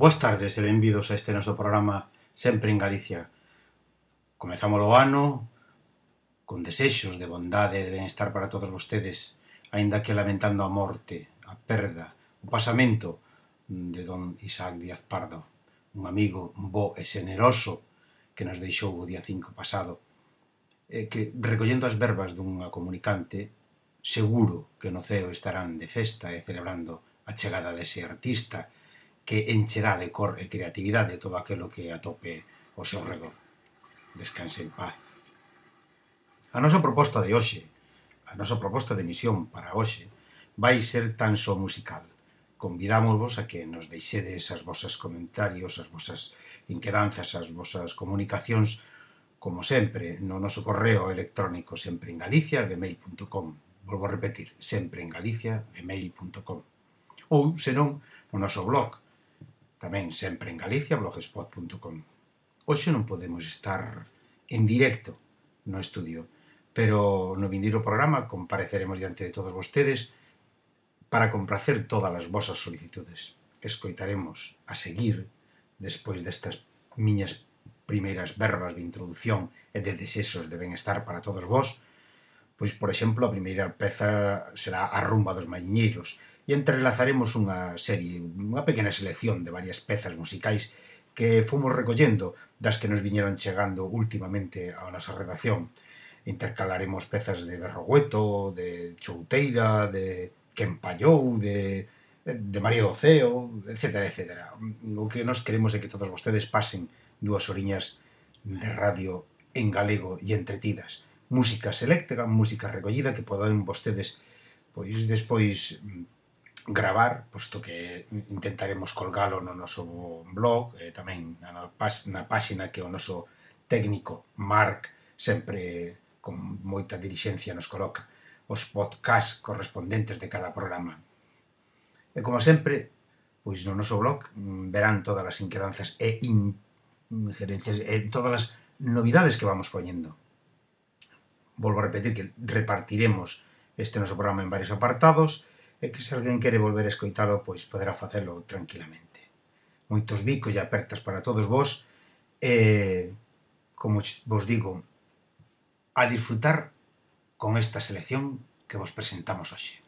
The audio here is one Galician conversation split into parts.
Boas tardes e benvidos a este noso programa Sempre en Galicia. Comezamos o ano con desexos de bondade e de benestar para todos vostedes, aínda que lamentando a morte, a perda, o pasamento de don Isaac Díaz Pardo, un amigo bo e xeneroso que nos deixou o día 5 pasado, e que, recollendo as verbas dunha comunicante, seguro que no ceo estarán de festa e celebrando a chegada dese artista que encherá de cor e creatividade todo aquilo que atope ao seu redor. Descanse en paz. A nosa proposta de hoxe, a nosa proposta de misión para hoxe, vai ser tan só musical. Convidámosvos a que nos deixedes as vosas comentarios, as vosas inquedanzas, as vosas comunicacións, como sempre, no noso correo electrónico sempre en Galicia, gmail.com. Volvo a repetir, sempre en Galicia, gmail.com. Ou, senón, no noso blog, tamén sempre en Galicia, blogspot.com. Hoxe non podemos estar en directo no estudio, pero no vindeiro programa compareceremos diante de todos vostedes para complacer todas as vosas solicitudes. Escoitaremos a seguir, despois destas miñas primeiras verbas de introdución e de desexos de benestar para todos vós, pois, por exemplo, a primeira peza será A rumba dos malliñeiros, e entrelazaremos unha serie, unha pequena selección de varias pezas musicais que fomos recollendo das que nos viñeron chegando últimamente á nosa redacción. Intercalaremos pezas de Berrogueto, de Chouteira, de Quempallou, de de María Doceo, etcétera, etcétera. O que nos queremos é que todos vostedes pasen dúas oriñas de radio en galego e entretidas. Música selecta, música recollida que podan vostedes pois despois mm, gravar, posto que intentaremos colgalo no noso blog e tamén na, na páxina que o noso técnico Mark sempre con moita dirixencia nos coloca os podcast correspondentes de cada programa. E como sempre, pois no noso blog verán todas as inquedanzas e injerencias e todas as novidades que vamos poñendo. Volvo a repetir que repartiremos este noso programa en varios apartados, e que se alguén quere volver a escoitalo, pois poderá facelo tranquilamente. Moitos bicos e apertas para todos vos e, como vos digo, a disfrutar con esta selección que vos presentamos hoxe.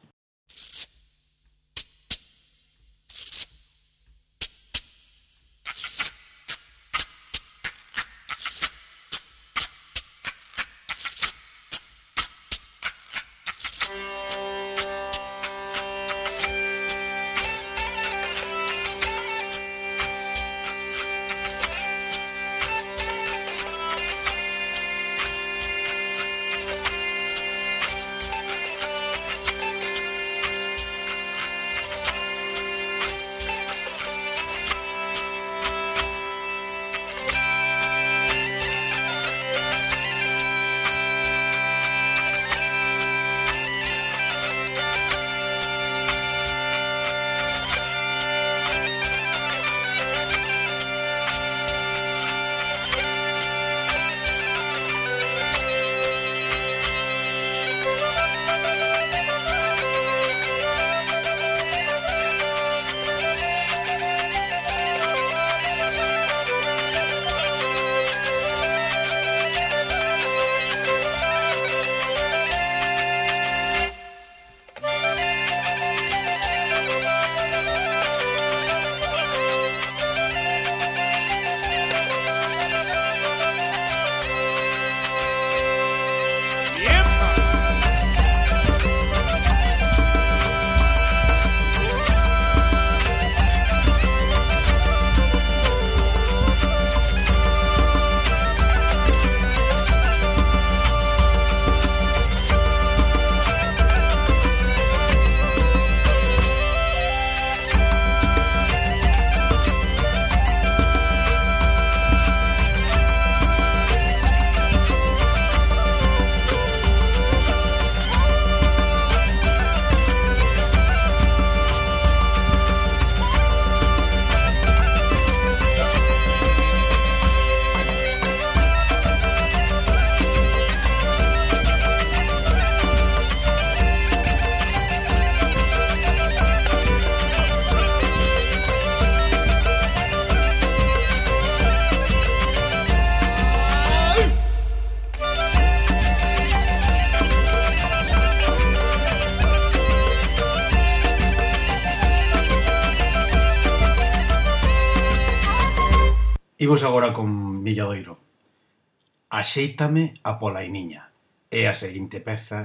axeítame a Polainiña é a seguinte peza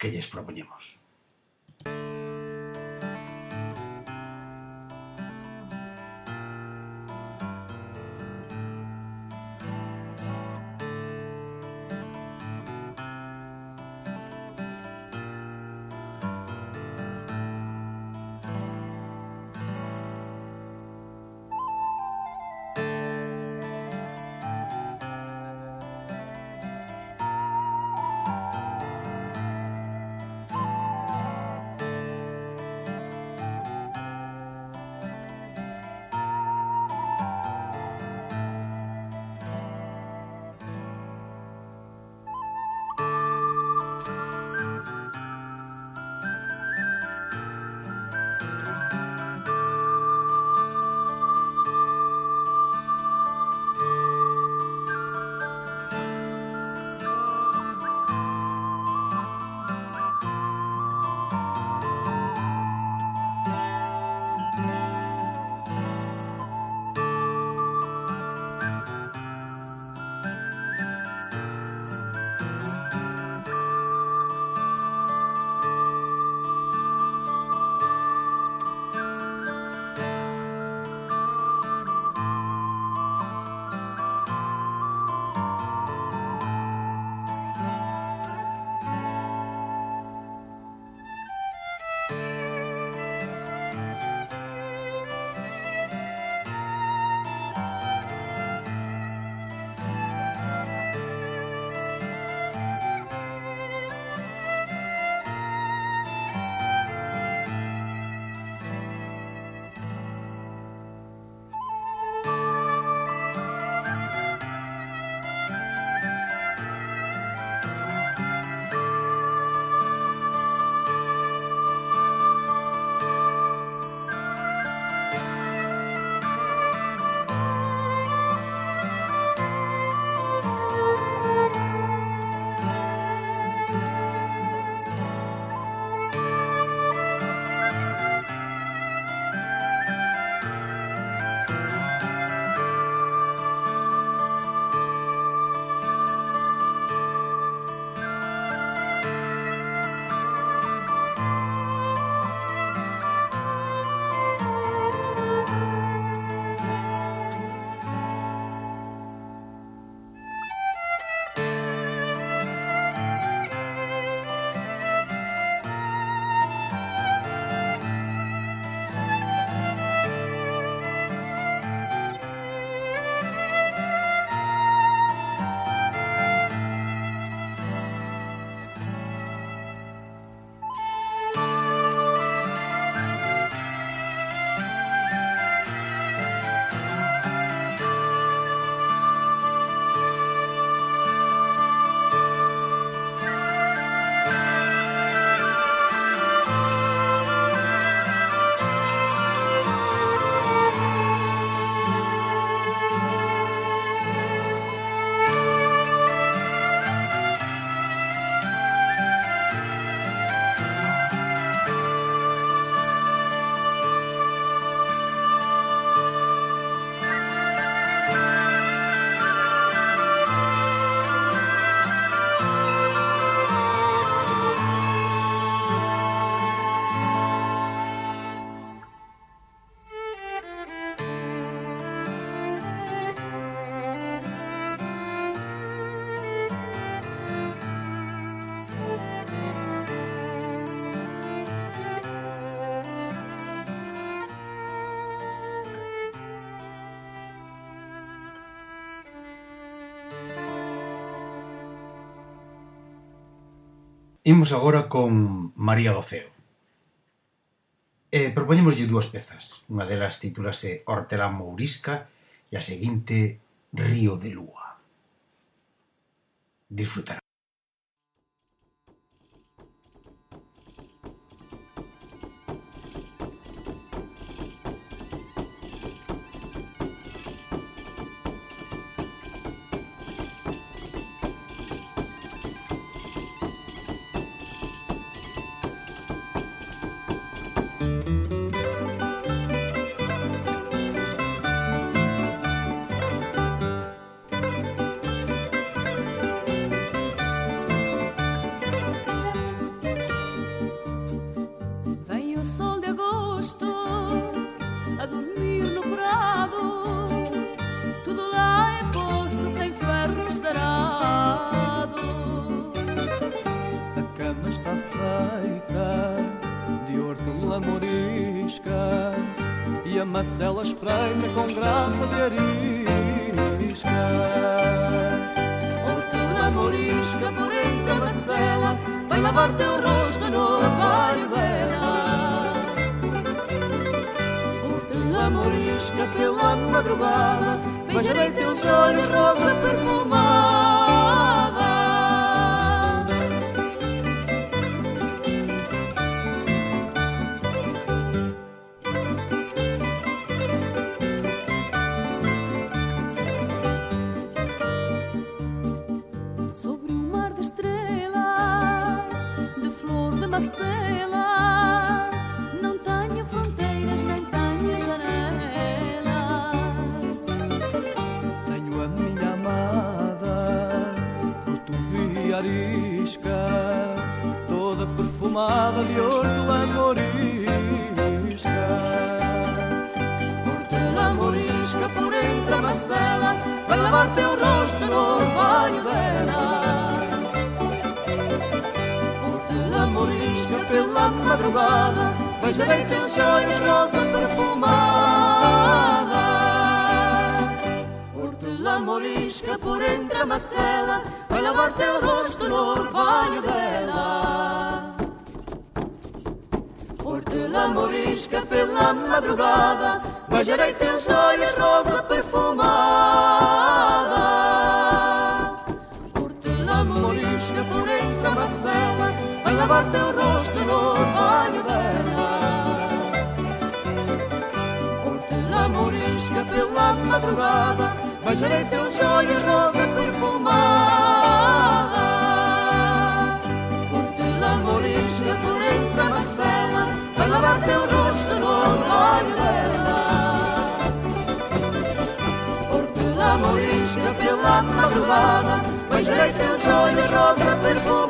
que lles propoñemos. Imos agora con María do Ceo. E eh, propoñemoslle dúas pezas. Unha delas titúlase Hortelán Mourisca e a seguinte Río de Lúa. Disfrutar. Teus olhos rosa perfumada. Madrugada, beijarei teus olhos rosa perfumada. Hortelã morisca por entre a macela, vai lavar teu rosto no orvalho dela pela morisca, pela madrugada, beijarei teus olhos rosa perfumada. Hortelã morisca por entre a macela, vai lavar teu rosto no orvalho morisca pela madrugada, beijarei teus olhos rosa perfumada. Hortelã morisca por entre a macela, vai lavar teu rosto no orvalho dela. Hortelã morisca pela madrugada, beijarei teus olhos rosa perfumada.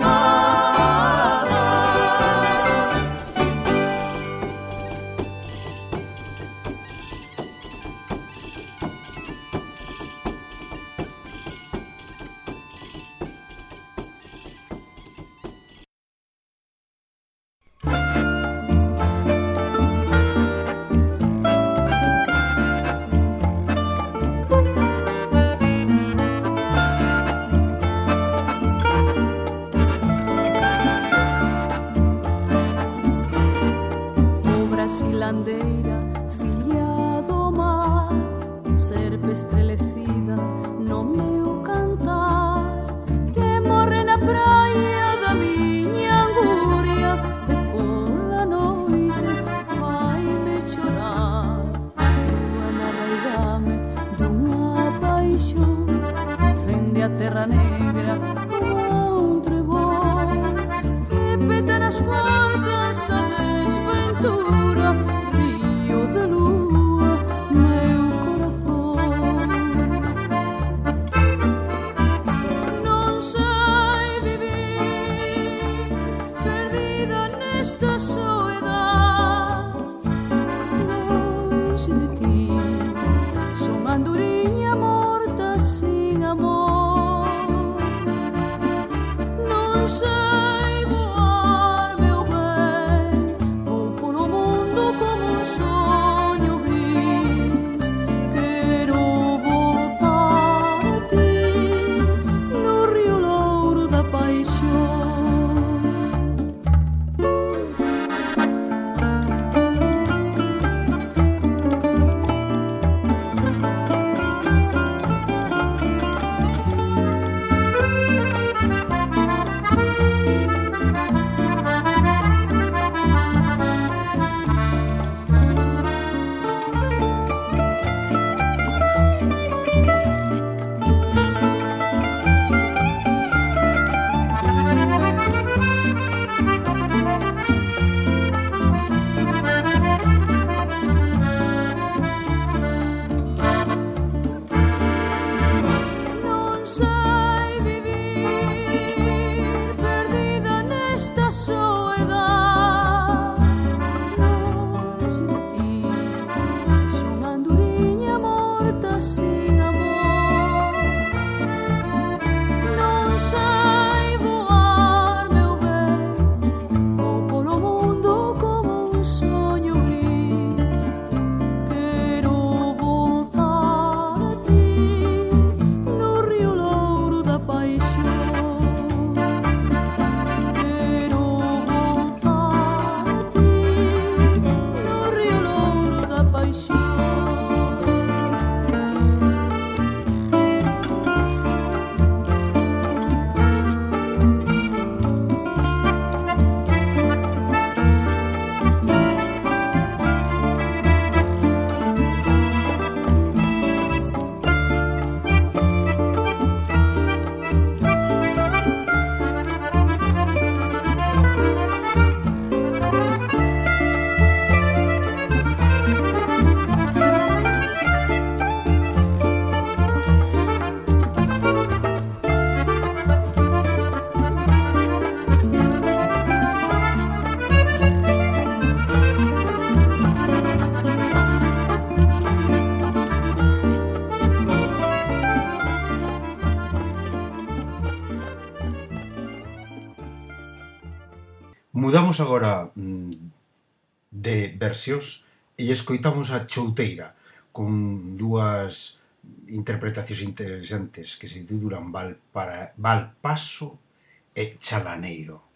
Cambiamos agora mm, de versións e escoitamos a Chouteira con dúas interpretacións interesantes que se titulan Val para Valpaso e Chalaneiro.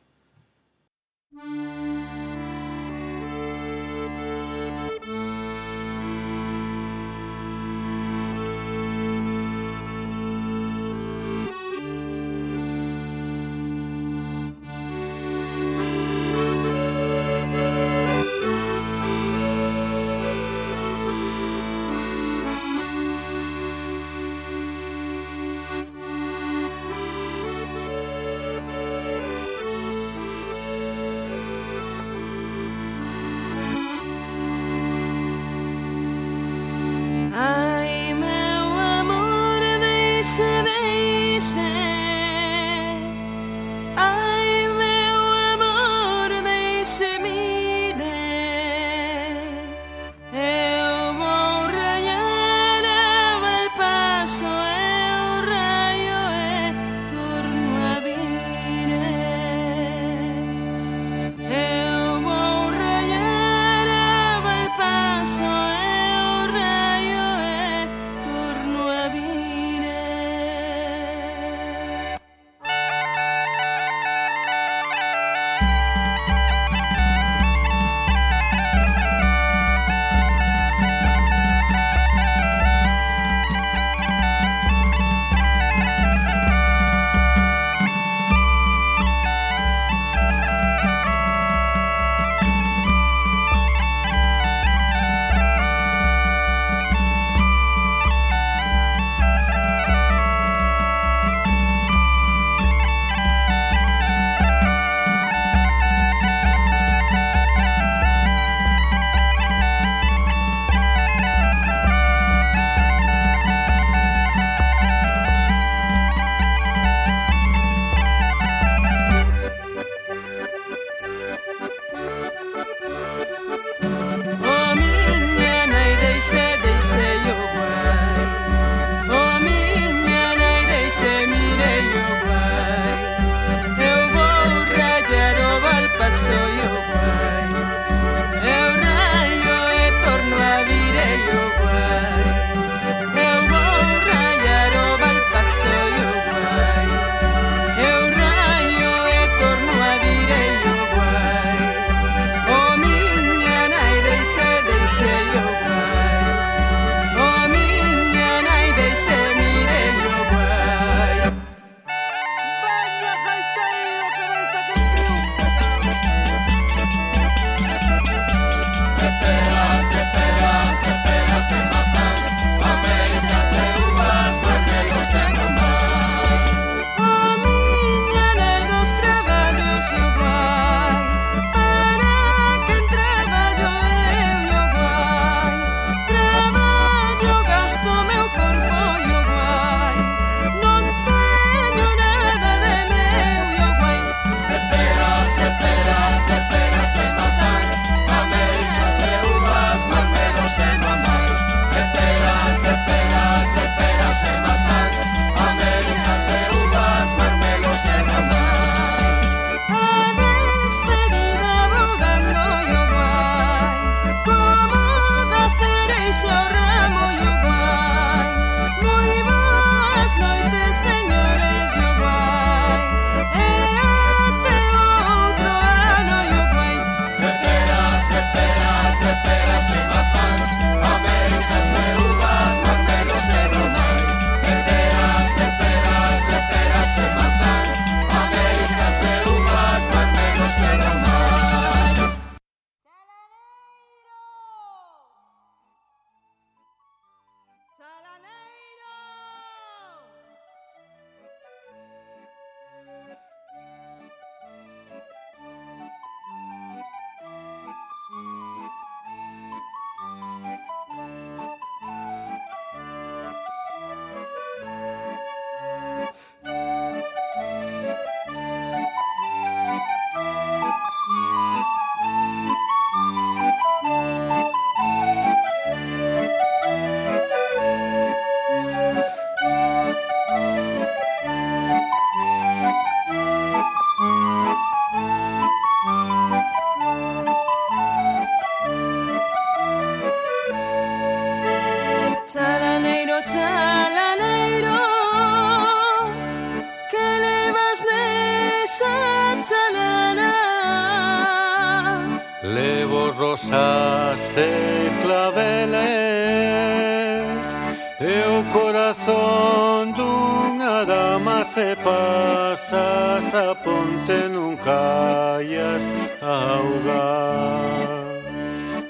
Pasas a ponte nun callas a augar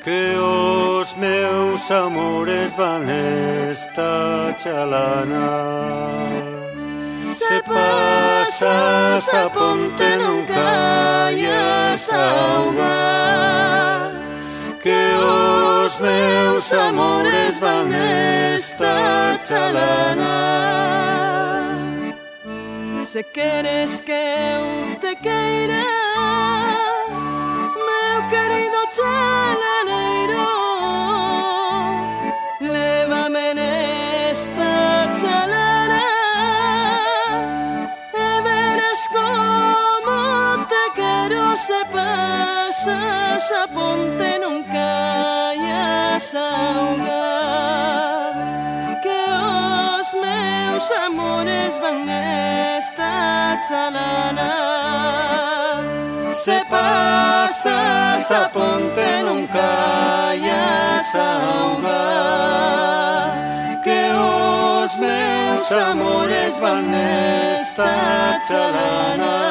Que os meus amores van esta chalana. Se pasas a ponte non callas a augar Que os meus amores van esta chalana se queres que eu te queira Meu querido chalaneiro Lévame nesta chalana E verás como te quero Se pasas a ponte non caias a ahogar meus amores van estar xalana. Se passa, s'aponte, non calla, s'ahonga. Que os meus amores van estar xalana.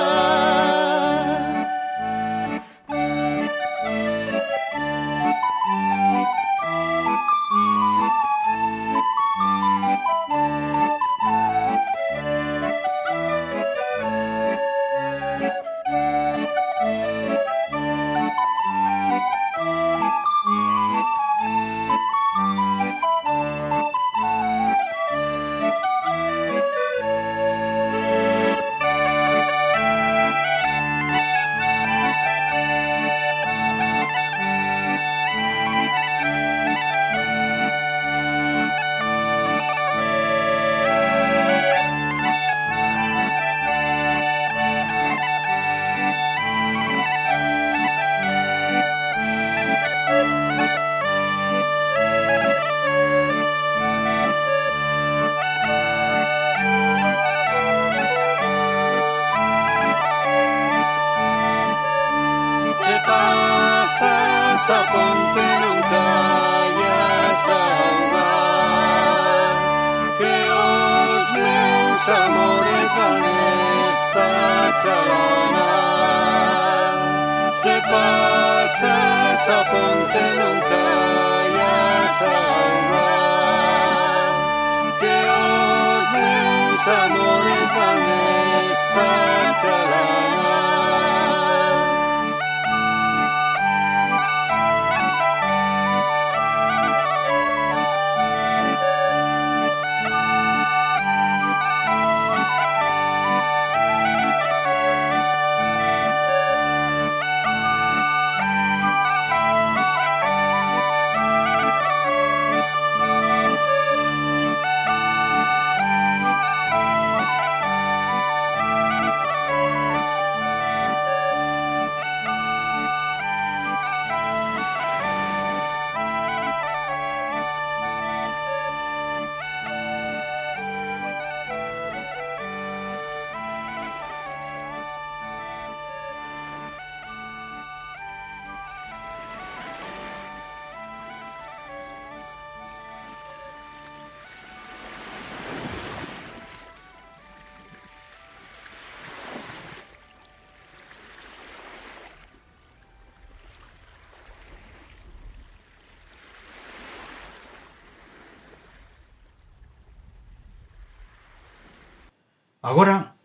Agora,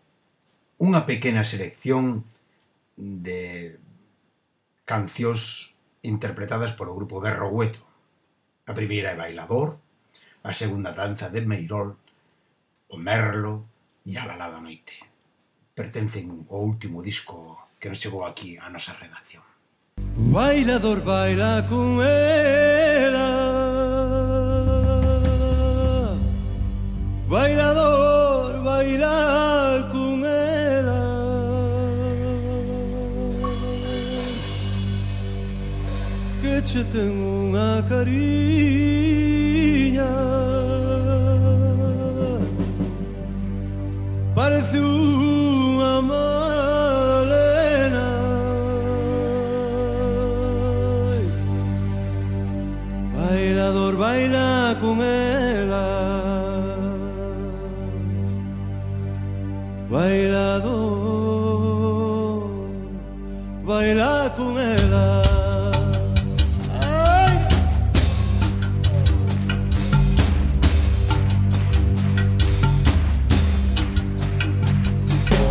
unha pequena selección de cancións interpretadas polo grupo Berrogueto. A primeira é Bailador, a segunda danza de Meirol, o Merlo e a Lalada Noite. Pertencen ao último disco que nos chegou aquí a nosa redacción. Bailador baila con ela Bailador era cum era Que che ten unha cariña. Parece unha malena. Bailador baila con ela bailador, baila con ella.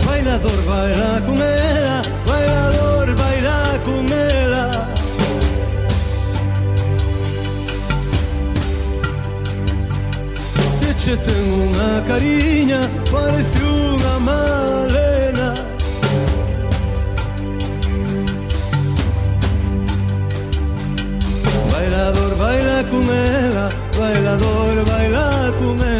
Bailador, baila con ella, bailador, baila con ella. Te tengo una cariña, parece Malena. Bailador, baila con ella, bailador, baila con ella.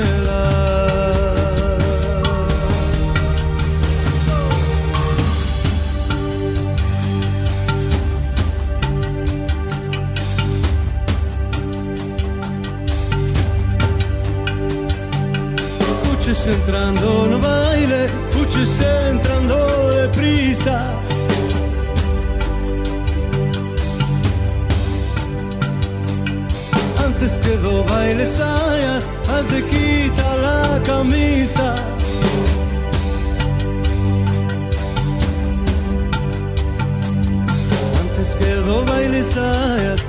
entrando no bar. noche entrando deprisa. Antes que do bailes hayas, de quitar la camisa. Antes que do bailes hayas,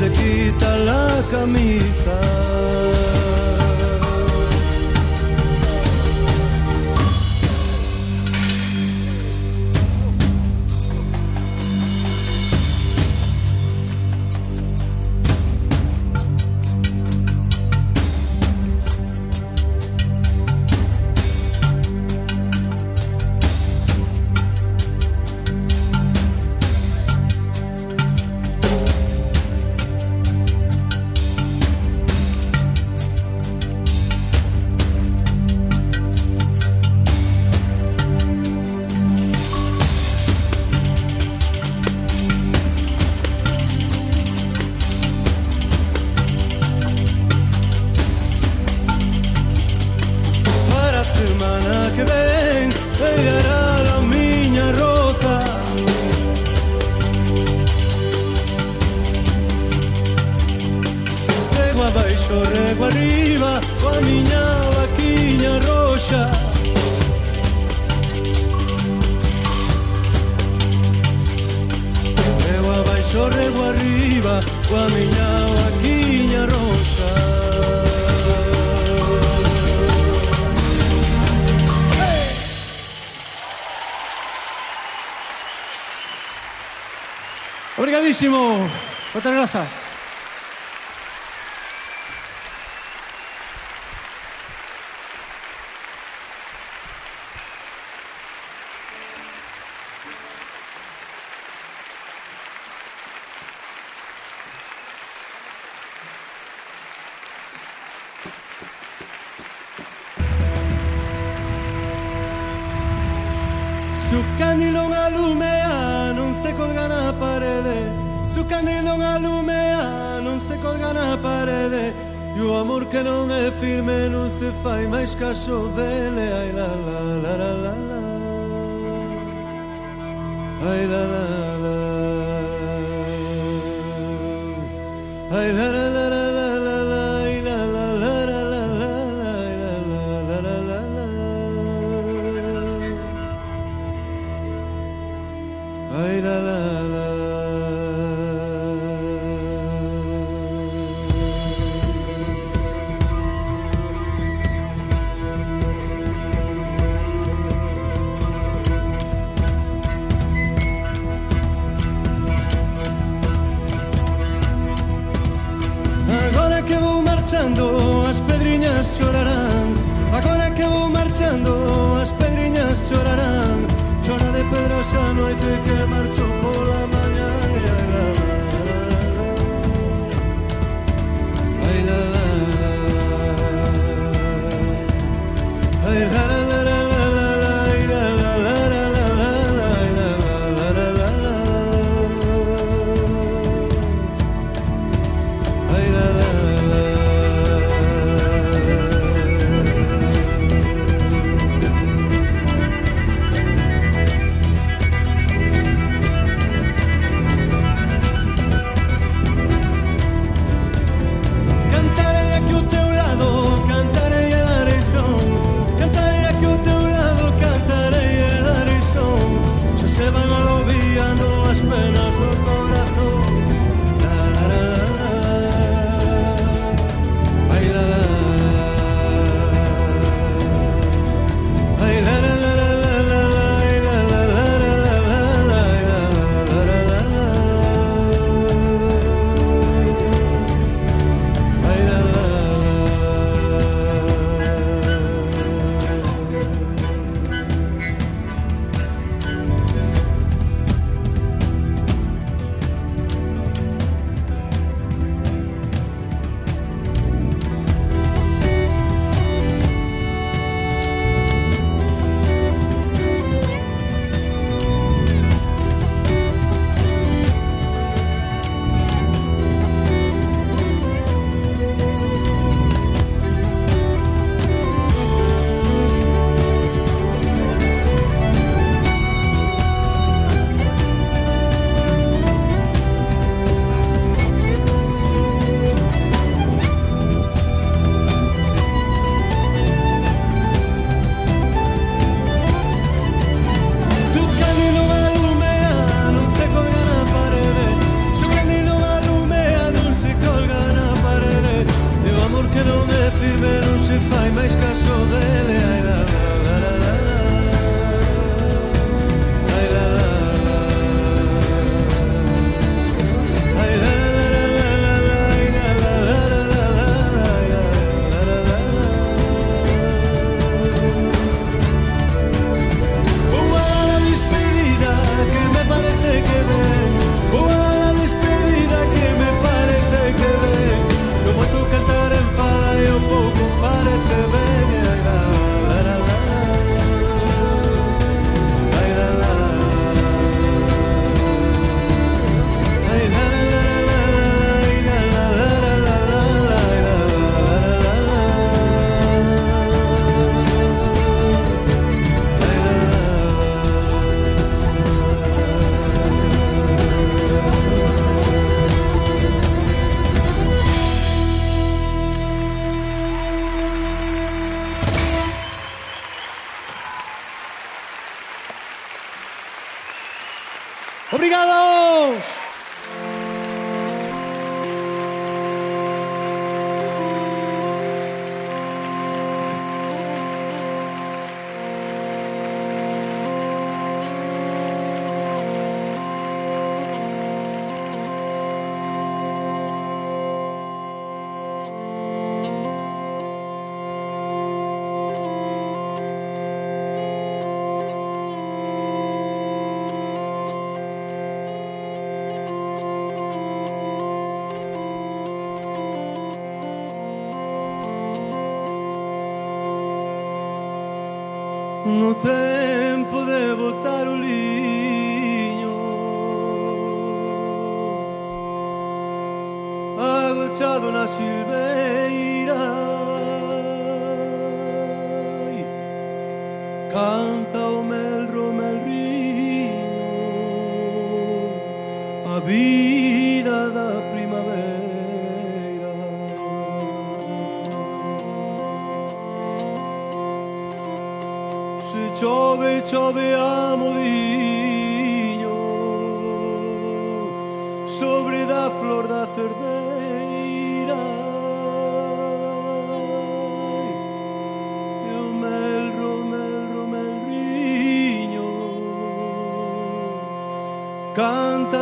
de quitar la camisa. rosa, guamiñao, aquiña rosa. Obrigadísimo. Moitas grazas. acaso de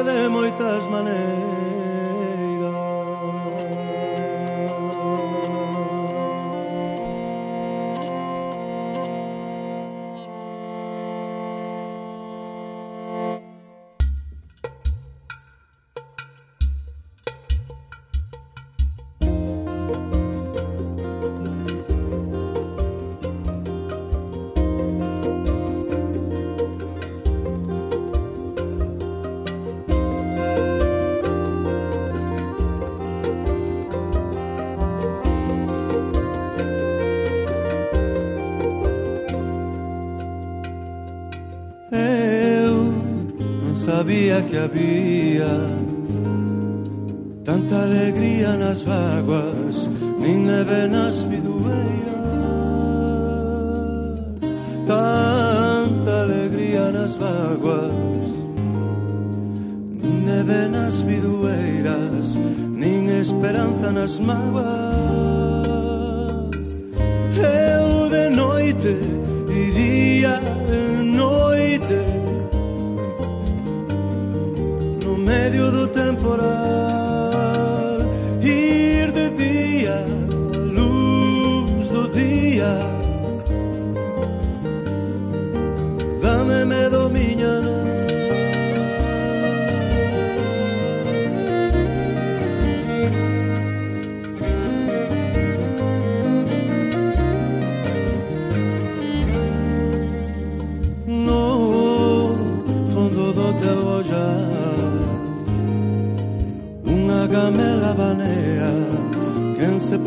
de moi sabía que había tanta alegría nas vaguas, nin neve nas bidueiras. Tanta alegría nas vaguas, nin neve nas bidueiras, nin esperanza nas mágoas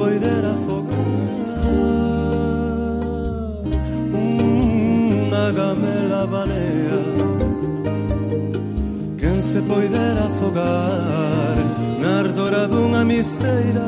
poidera afogar Unha mm, gamela banea Quen se poidera afogar Na ardora dunha misteira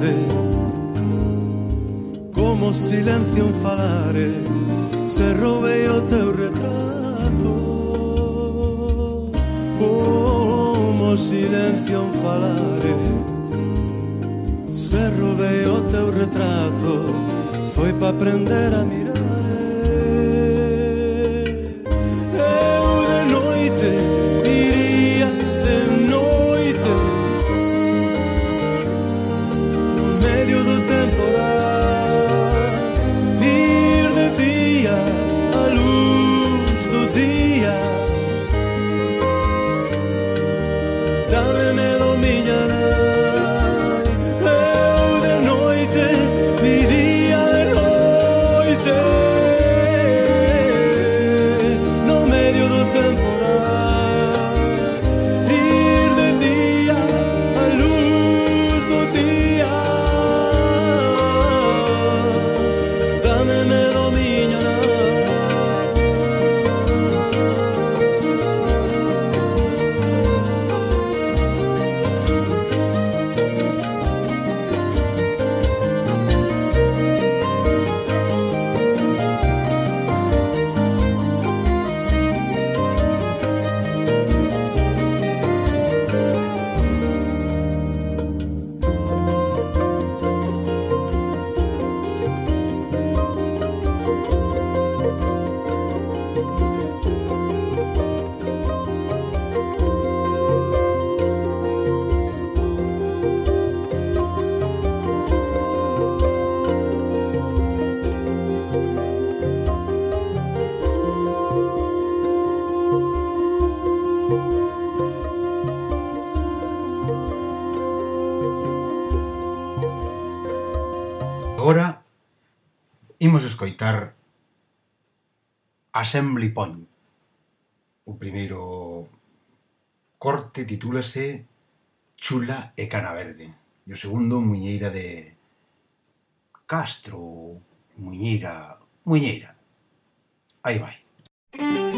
grande Como silencio un falare Se roubei o teu retrato. Como silencio un falare Se roubei o teu retrato. Foi para prender a mi Imos escoitar Assembly Point. O primeiro corte titúlase Chula e Cana Verde. E o segundo, Muñeira de Castro, Muñeira, Muñeira. Aí vai. Música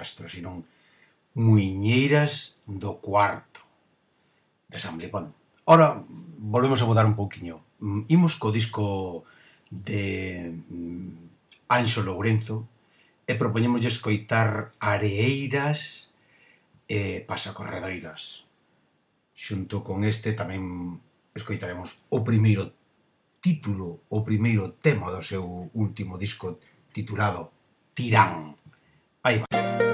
Castro, sino Muiñeiras do Cuarto, de San Blipón. Ora, volvemos a mudar un pouquiño. Mm, imos co disco de mm, Anxo Lourenzo e propoñemos escoitar Areeiras e Pasacorredoiras. Xunto con este tamén escoitaremos o primeiro título, o primeiro tema do seu último disco titulado Tirán. Aí va.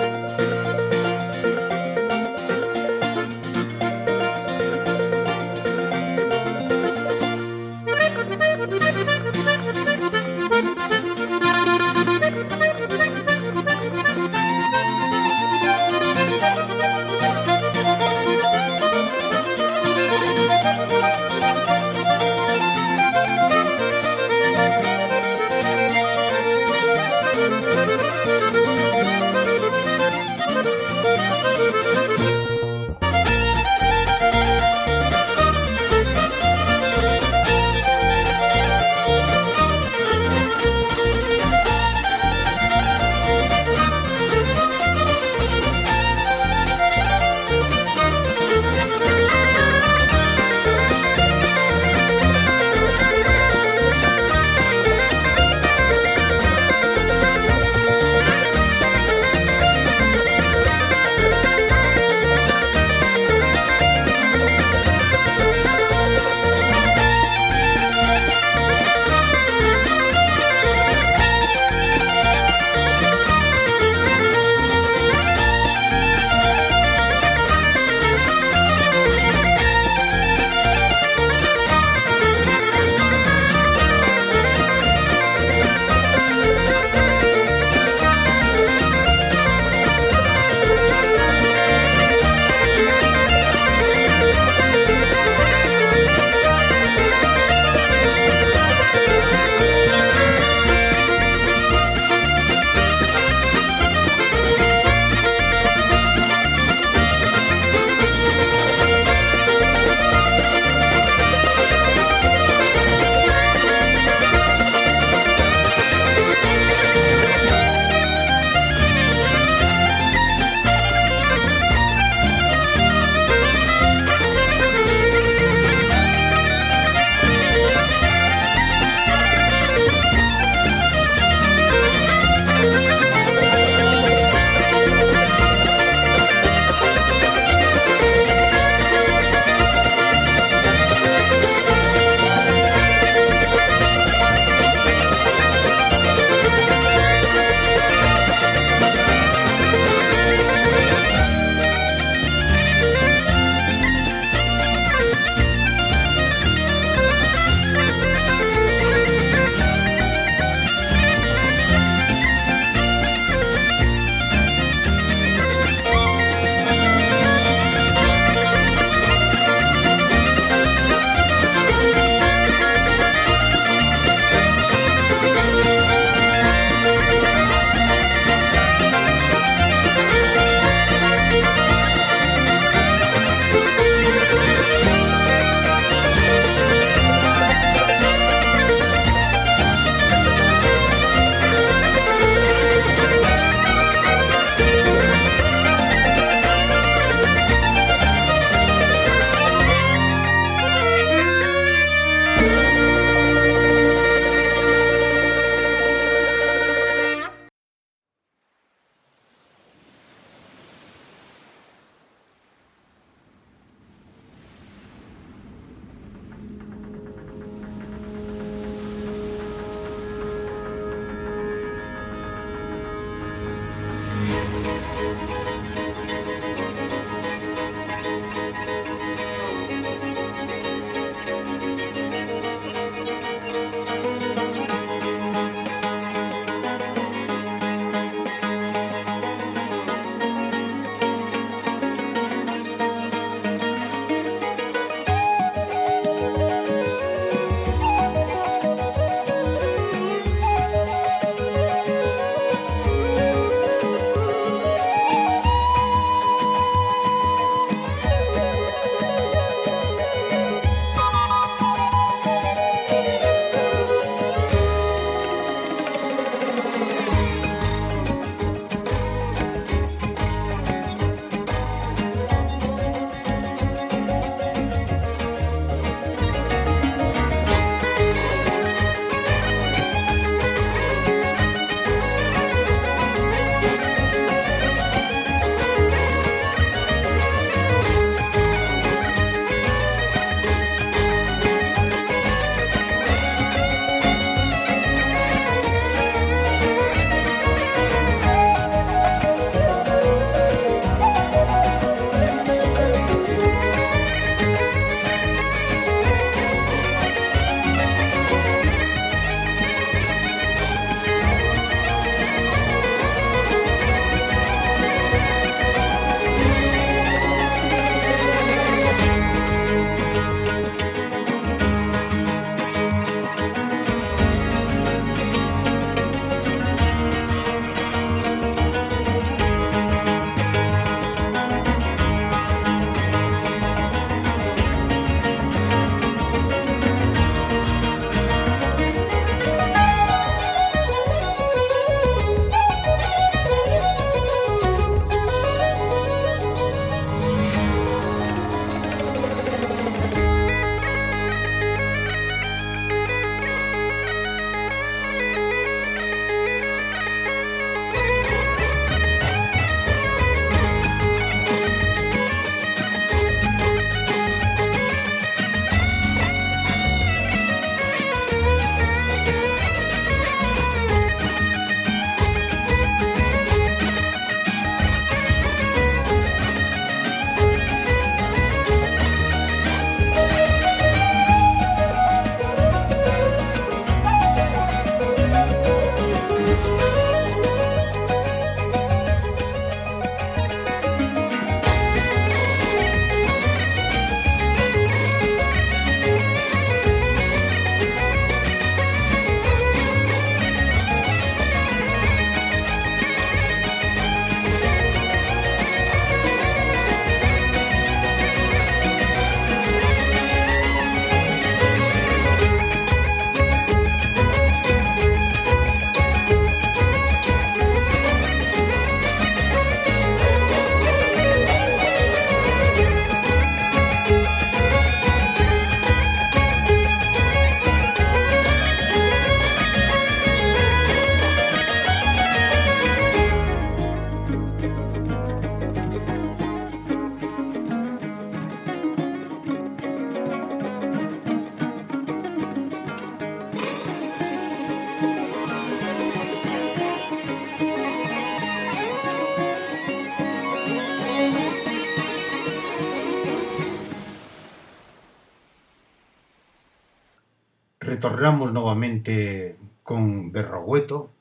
novamente con Berrogueto,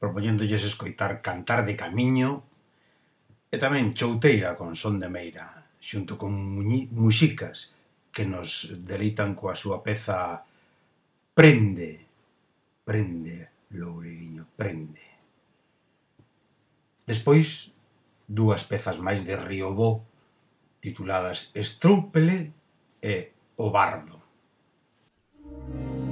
propoñéndolles escoitar Cantar de Camiño, e tamén Chouteira con Son de Meira, xunto con Muxicas, que nos deleitan coa súa peza Prende, prende, Louririño, prende. Despois, dúas pezas máis de Riobó, tituladas Estrúpele e O Bardo. Thank you.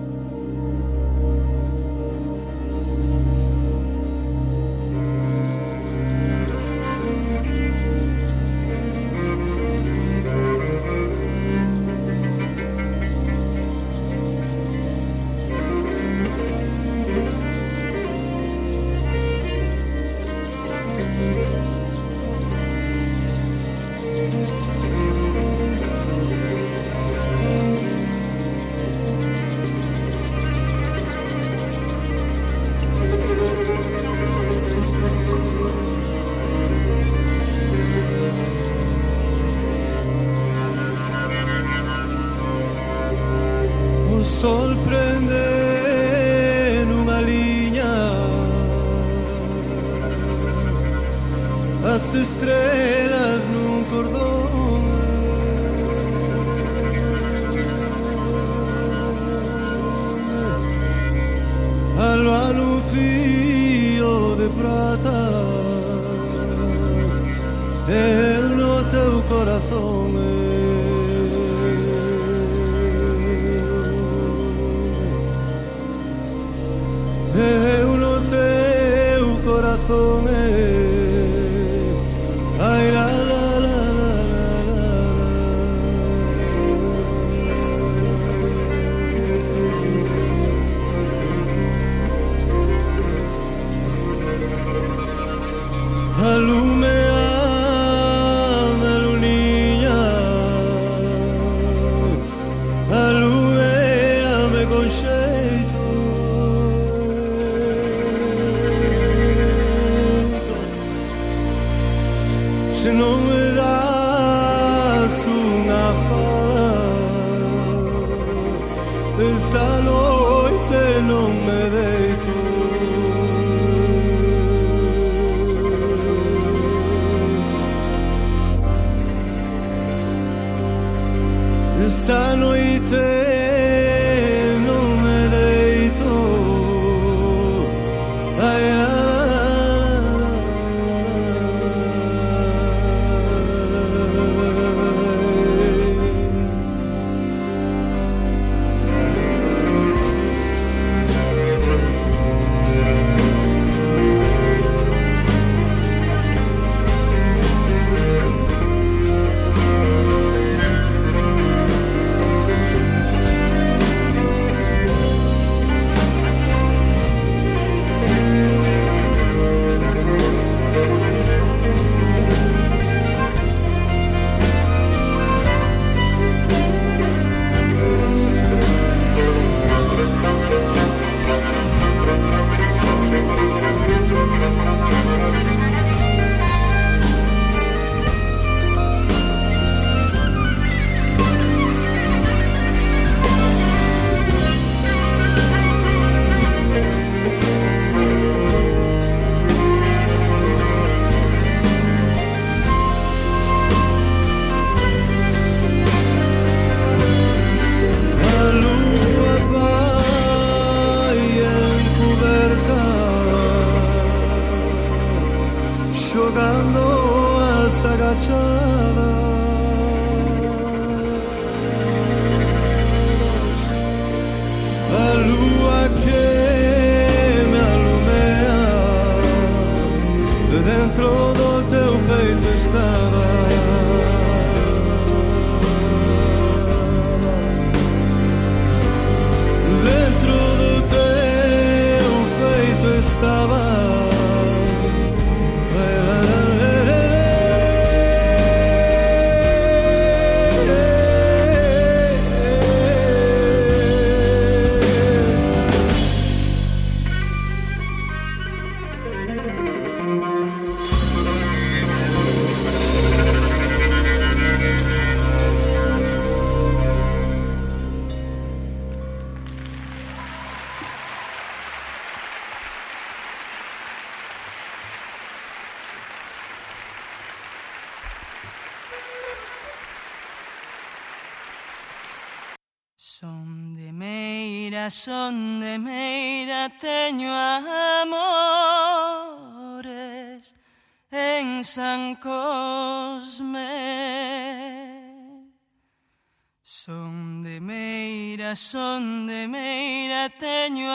miña son de meira teño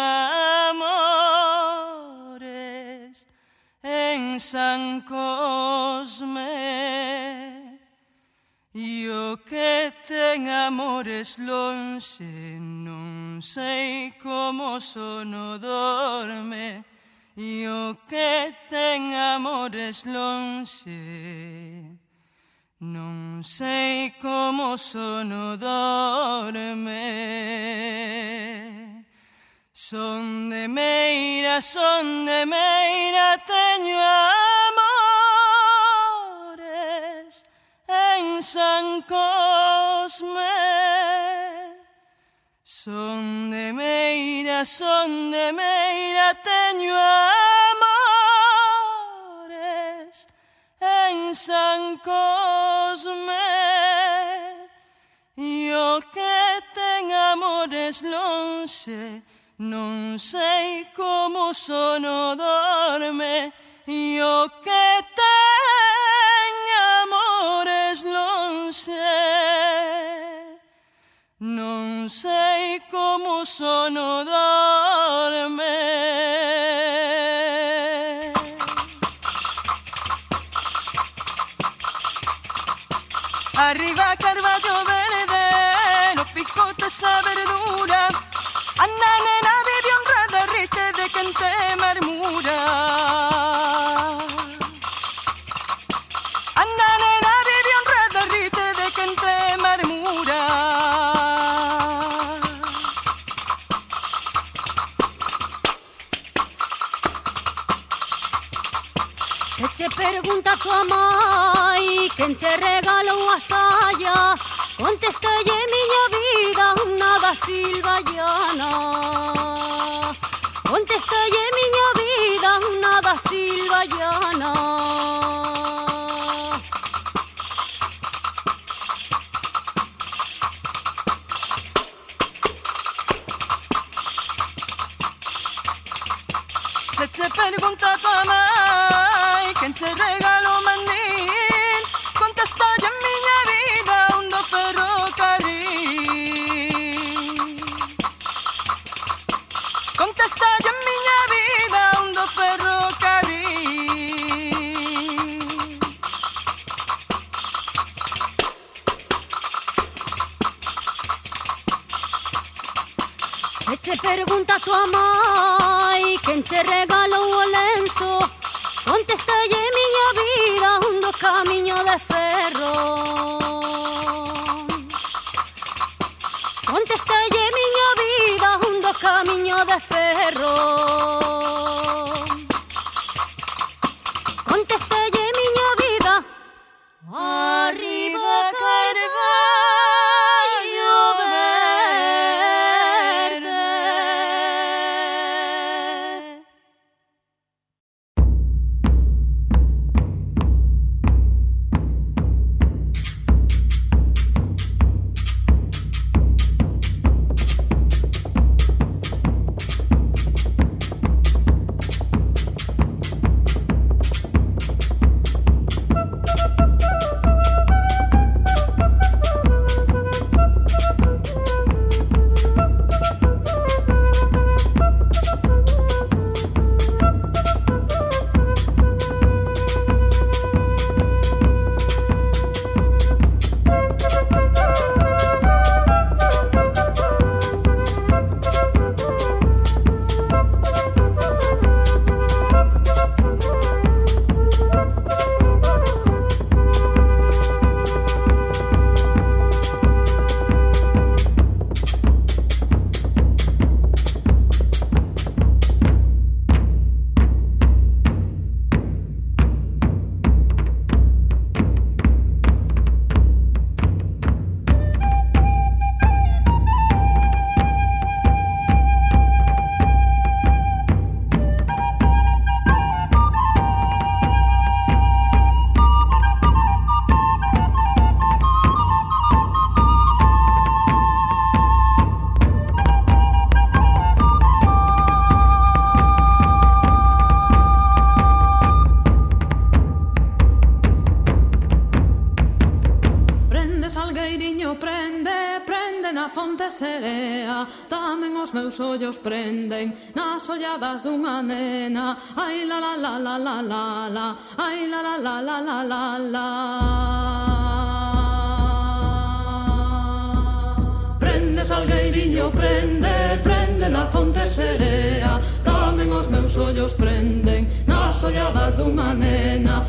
amores en San Cosme. E o que ten amores lonxe non sei como sono dorme. E o que ten amores lonxe Non sei como sono dorme. Son de meira, son de meira Teño amores en San Cosme. Son de meira, son de meira Teño amores δεν σαν κόσμο Yo que ten amores lonce, non sei como sono dorme. Yo que ten amores lonce, non sei como sono dorme. semejante marmura. Ananena vive honrada, rite de gente marmura. Se te pregunta a tu amai, quien che regalo o asaya, contesta ye miña vida, una basil vallana estoy en miña vida, nada silva yo no. toamai quen ce regală o lenzo serea Tamén os meus ollos prenden Nas olladas dunha nena Ai la la la la la la la Ai la la la la la la la Prende salgueiriño, prende Prende na fonte serea Tamén os meus ollos prenden Nas olladas dunha nena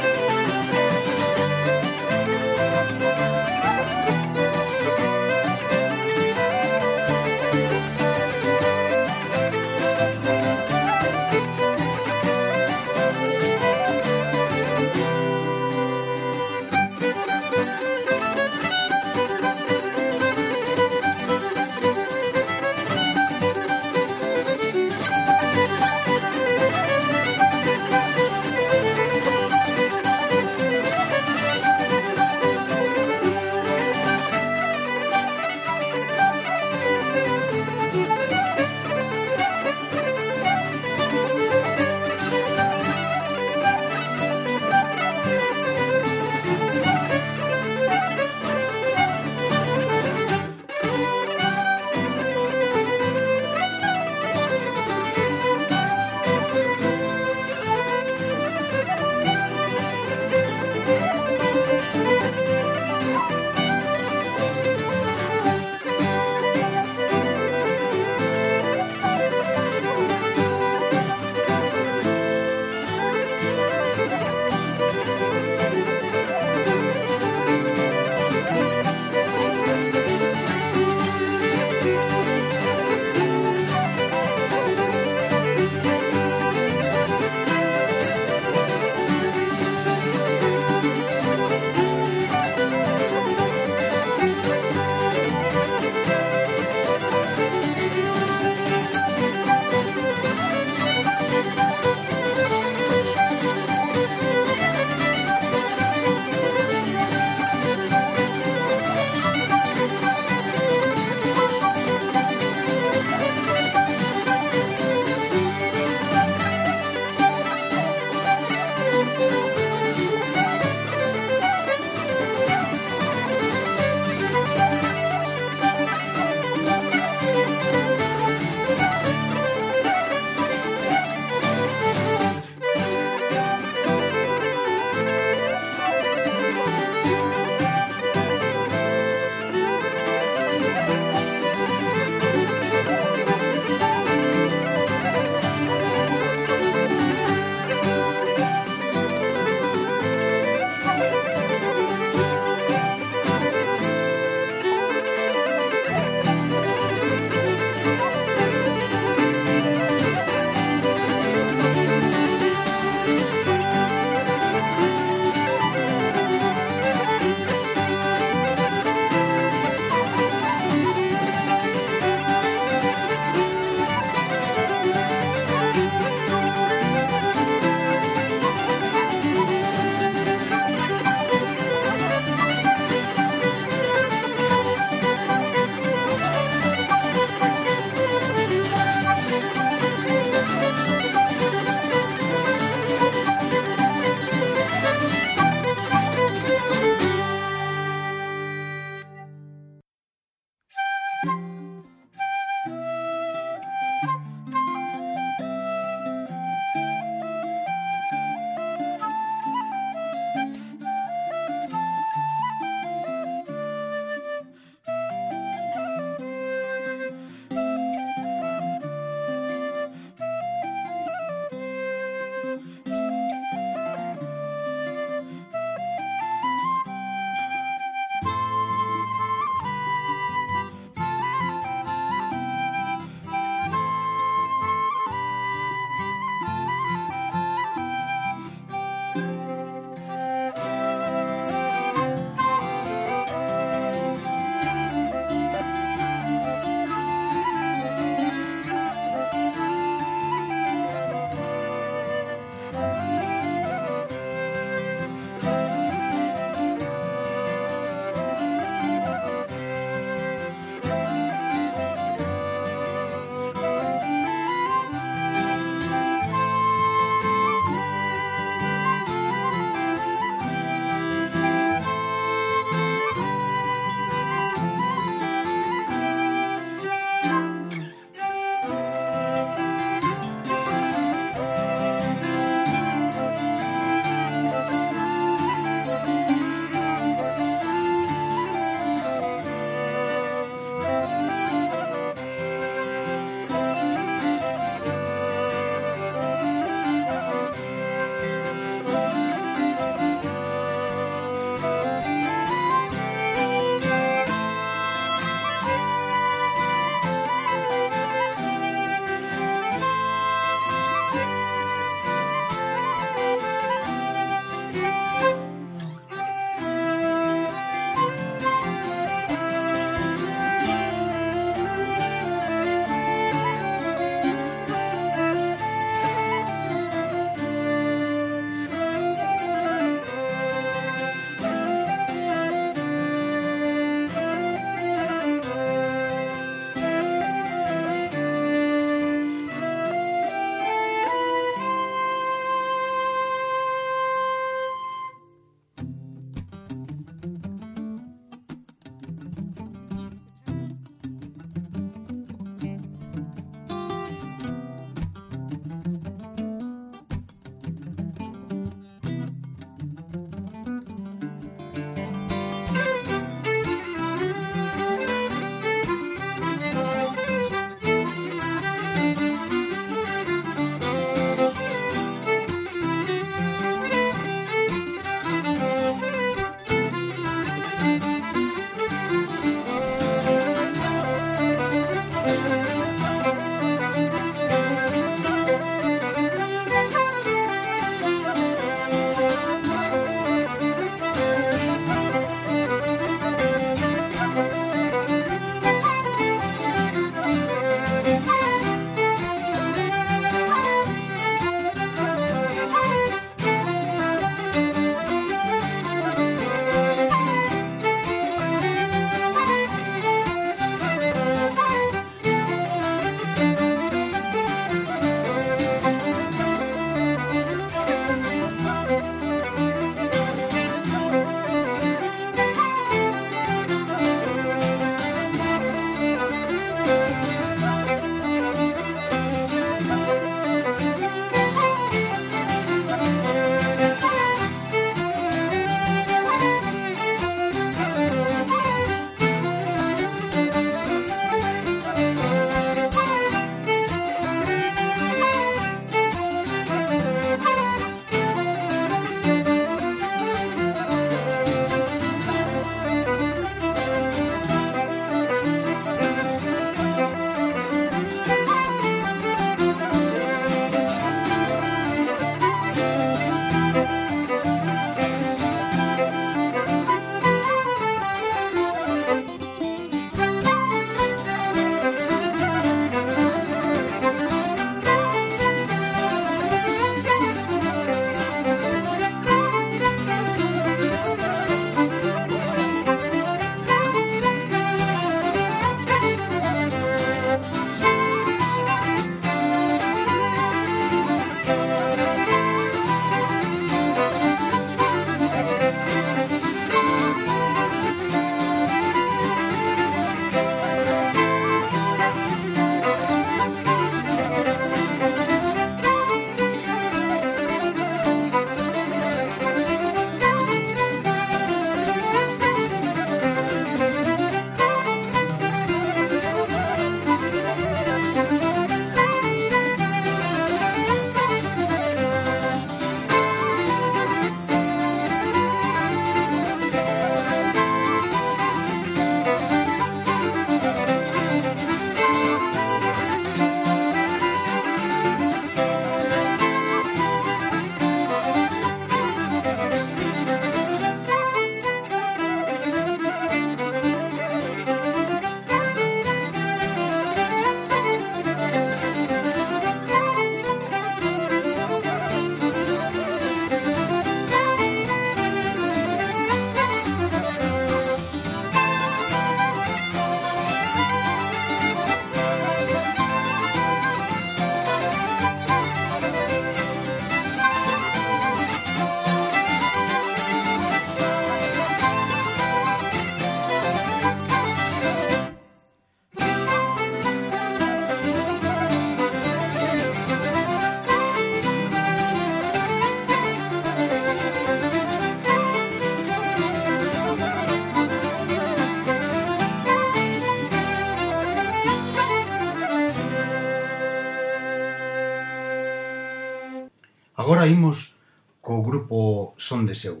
imos co grupo Son de Seu.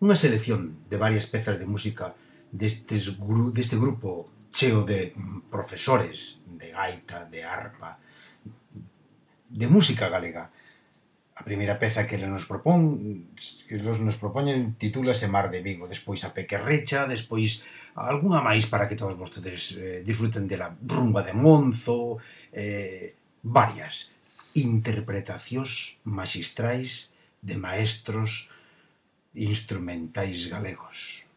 Unha selección de varias pezas de música destes gru deste grupo cheo de profesores de gaita, de arpa, de música galega. A primeira peza que nos propón, que los nos propoñen titúlase Mar de Vigo, despois a Pequerrecha, despois algunha máis para que todos vostedes eh, disfruten de la rumba de Monzo, eh, varias interpretacións maxistrais de maestros instrumentais galegos.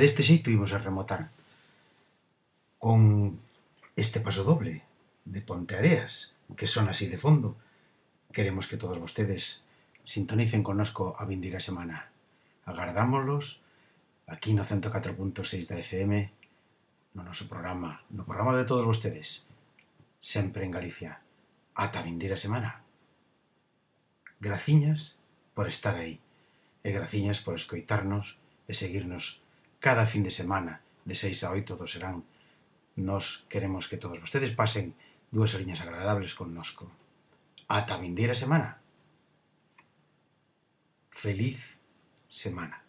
deste xeito imos a remotar con este paso doble de Ponteareas, que son así de fondo. Queremos que todos vostedes sintonicen connosco a vindeira semana. Agardámoslos aquí no 104.6 da FM, no noso programa, no programa de todos vostedes, sempre en Galicia. Ata vindeira semana. Graciñas por estar aí e graciñas por escoitarnos e seguirnos cada fin de semana, de 6 a 8 do serán. Nos queremos que todos vostedes pasen dúas horiñas agradables connosco. Ata a vindeira semana. Feliz semana.